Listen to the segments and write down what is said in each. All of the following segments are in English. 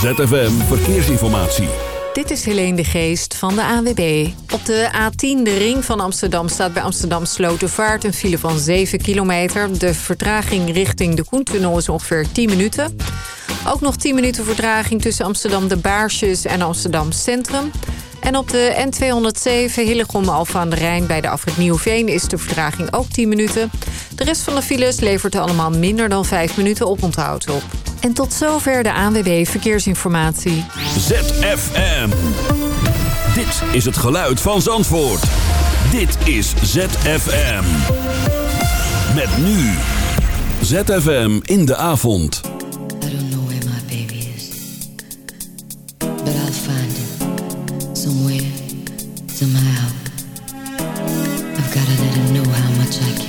ZFM Verkeersinformatie. Dit is Helene de Geest van de AWB. Op de A10, de ring van Amsterdam, staat bij Amsterdam Slotervaart... een file van 7 kilometer. De vertraging richting de Koentunnel is ongeveer 10 minuten. Ook nog 10 minuten vertraging tussen Amsterdam de Baarsjes en Amsterdam Centrum... En op de N207 Hillegom Alfa aan de Rijn bij de afrit Nieuwveen is de vertraging ook 10 minuten. De rest van de files levert allemaal minder dan 5 minuten op onthoud op. En tot zover de ANWB Verkeersinformatie. ZFM. Dit is het geluid van Zandvoort. Dit is ZFM. Met nu. ZFM in de avond.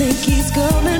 think he's coming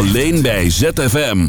Alleen bij ZFM.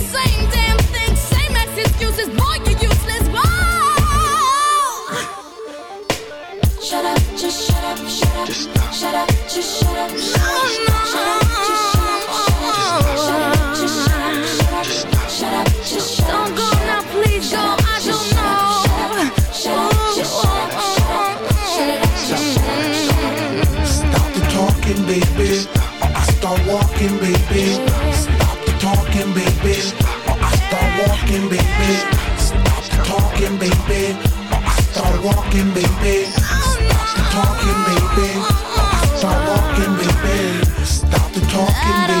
excuses. Boy, you're useless. Boy. Shut up, just shut up, shut up. Just stop. Shut up, just shut up. Shut up, shut up, just shut up. Shut up, just shut up. Shut up, just shut up. Shut up, just shut up. Don't go now, please go. I don't know. Shut up, just shut up. Shut shut up, just shut up. Stop the talking, baby. Or I start walking, baby. Stop the talking, baby. Or I start walking, baby. Stop the talking, baby. Start walking, baby. Stop talking, baby. Start walking, baby. Stop the talking, baby.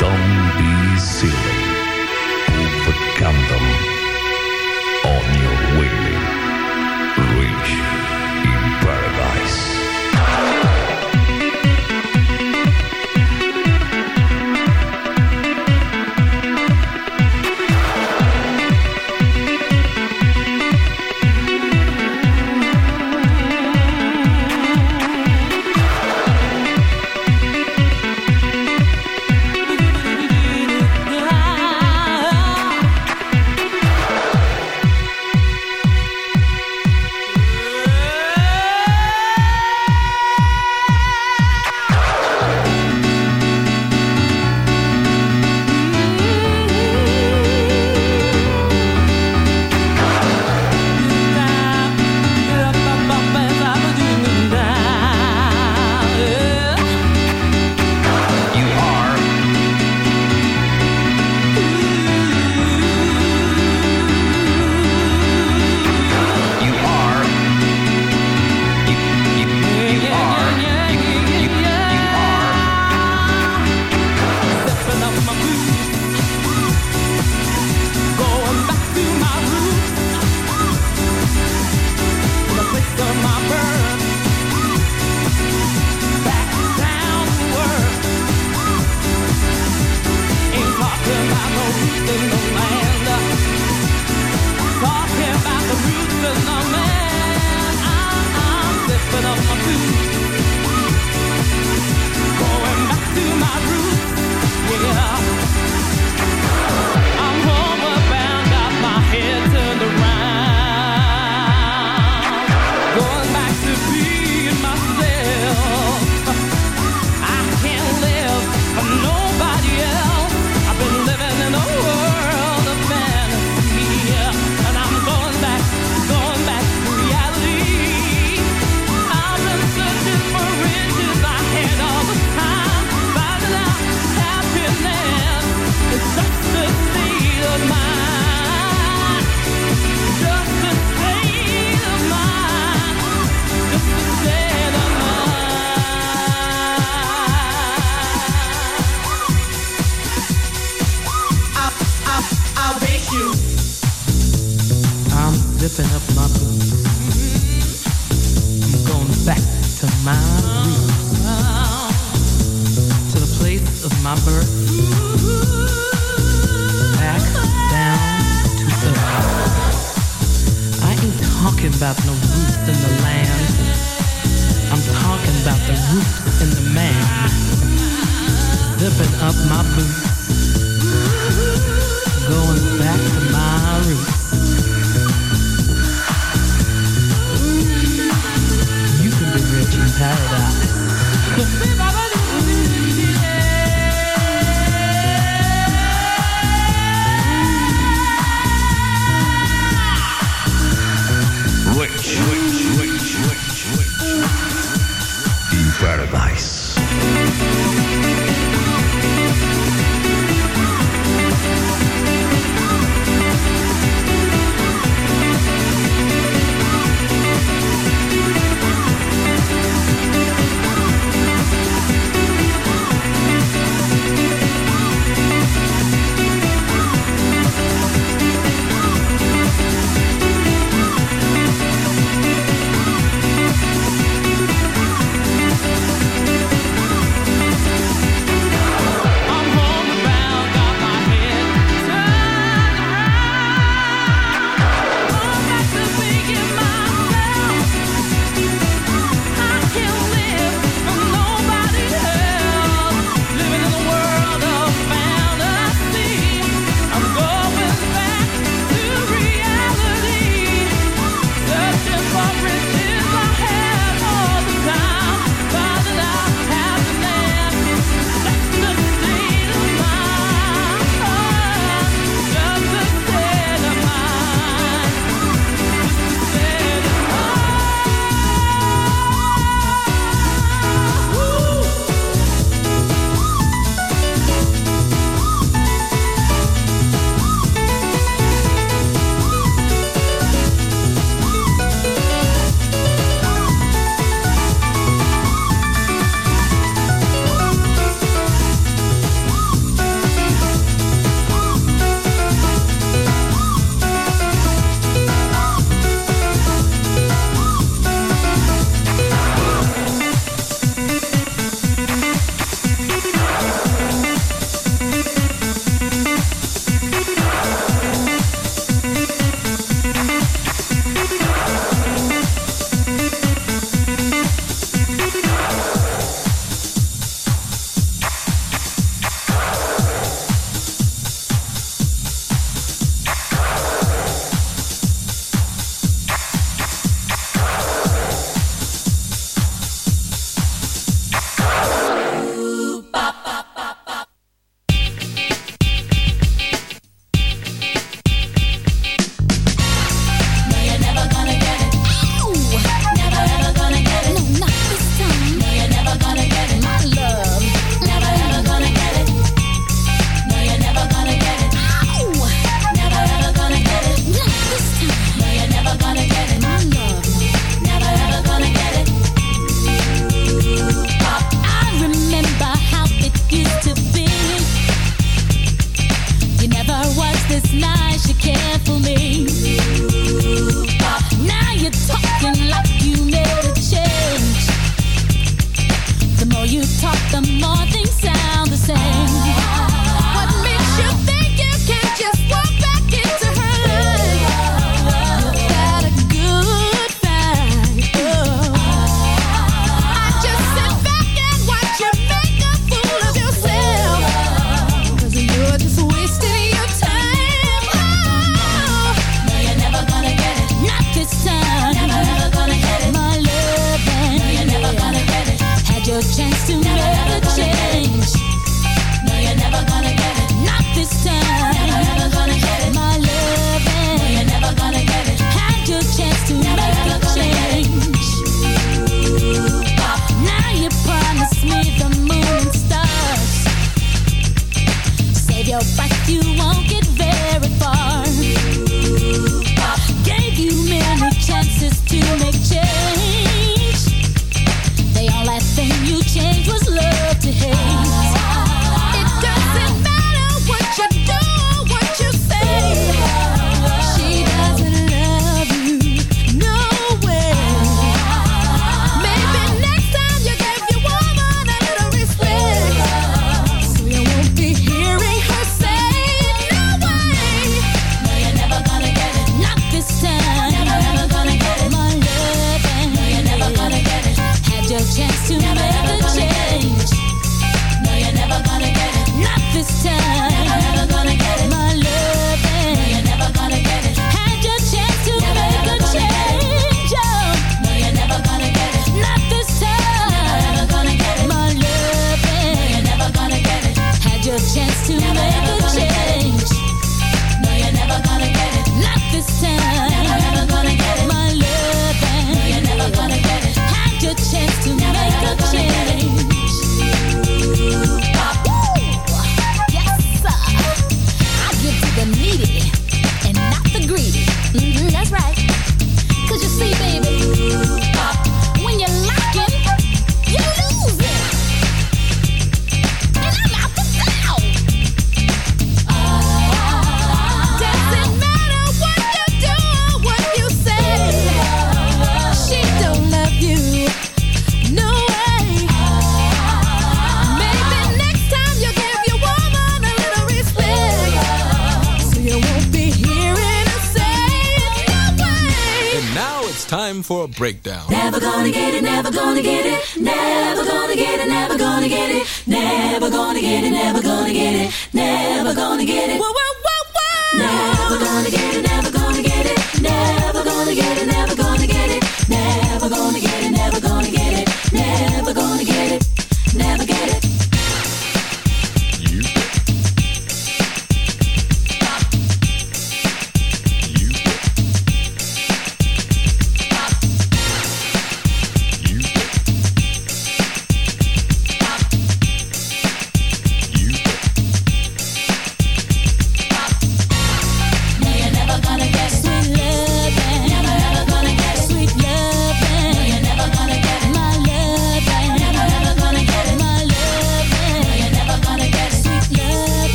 Don't be silly. Overcome them on your way.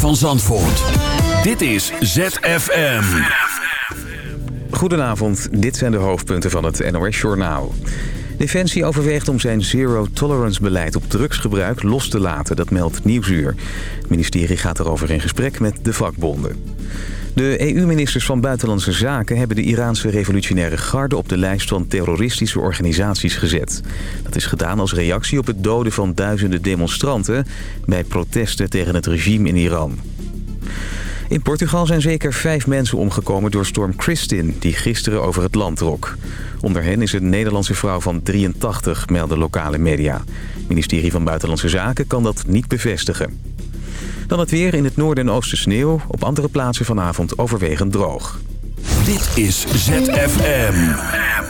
van Zandvoort. Dit is ZFM. Goedenavond, dit zijn de hoofdpunten van het NOS-journaal. Defensie overweegt om zijn zero-tolerance-beleid op drugsgebruik los te laten. Dat meldt Nieuwsuur. Het ministerie gaat erover in gesprek met de vakbonden. De EU-ministers van Buitenlandse Zaken hebben de Iraanse revolutionaire garde op de lijst van terroristische organisaties gezet. Dat is gedaan als reactie op het doden van duizenden demonstranten bij protesten tegen het regime in Iran. In Portugal zijn zeker vijf mensen omgekomen door storm Christin, die gisteren over het land trok. Onder hen is een Nederlandse vrouw van 83, melden lokale media. Het ministerie van Buitenlandse Zaken kan dat niet bevestigen. Dan het weer in het noorden en oosten sneeuw. Op andere plaatsen vanavond overwegend droog. Dit is ZFM.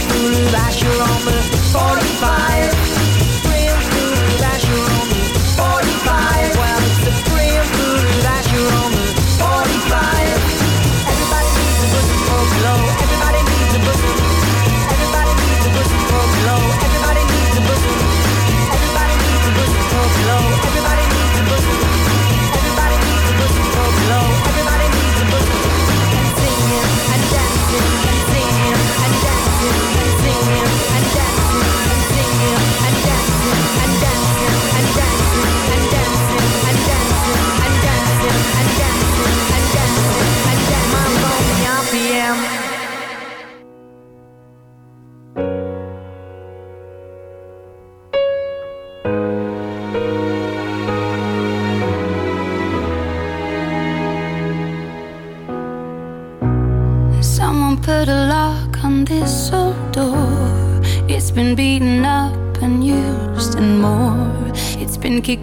through life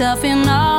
myself in all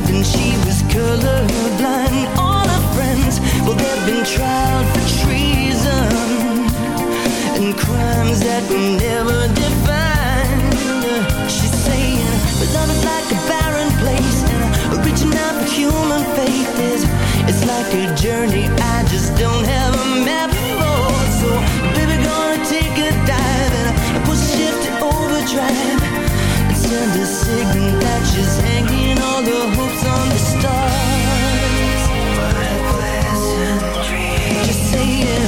And she was colorblind. All her friends, well, they've been tried for treason and crimes that we never defined. She's saying, but love is like a barren place, and reaching out for human faith is it's like a journey I just don't have a map for. So, baby, gonna take a dive and push shift to overdrive a signal that she's hanging all the hopes on the stars. What a pleasant dream. Just saying,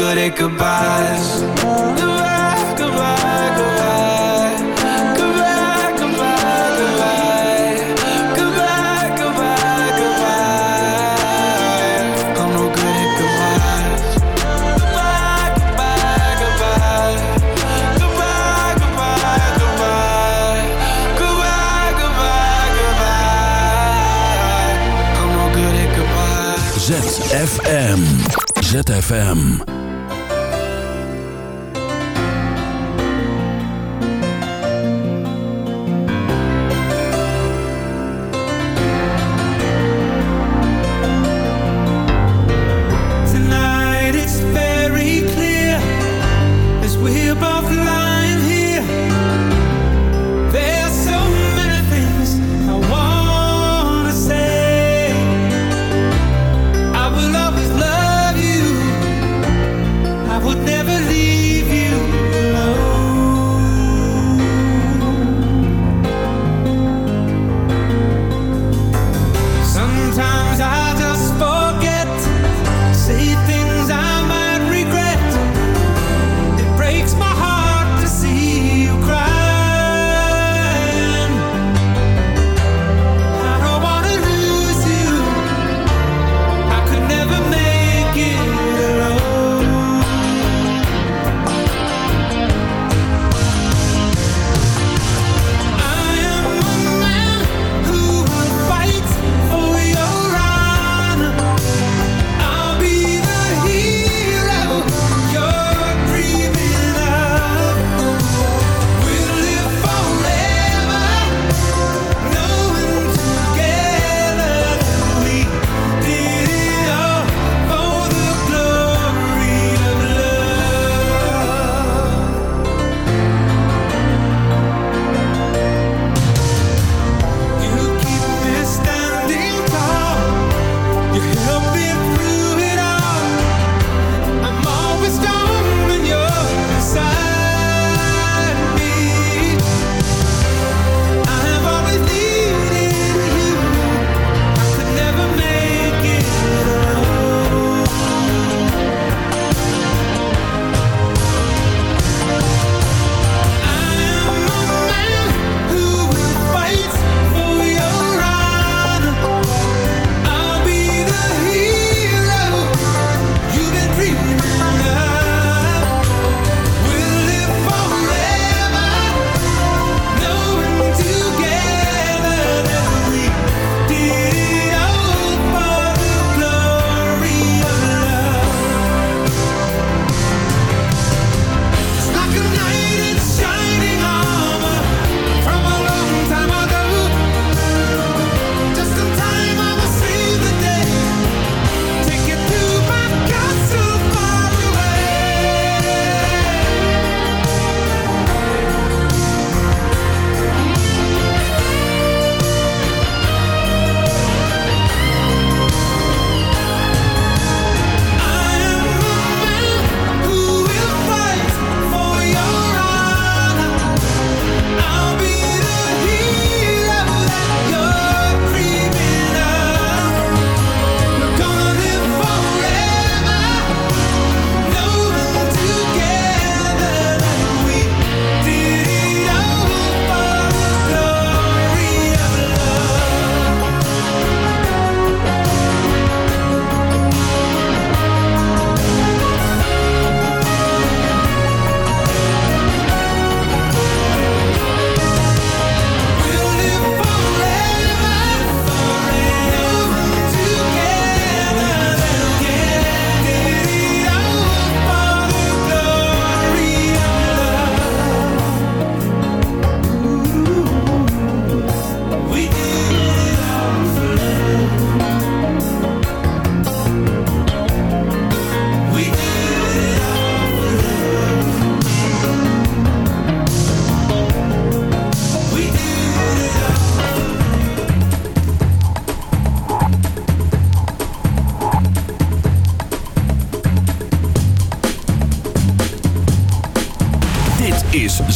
Good at goodbyes. Goodbye, goodbye, goodbye. Goodbye, goodbye,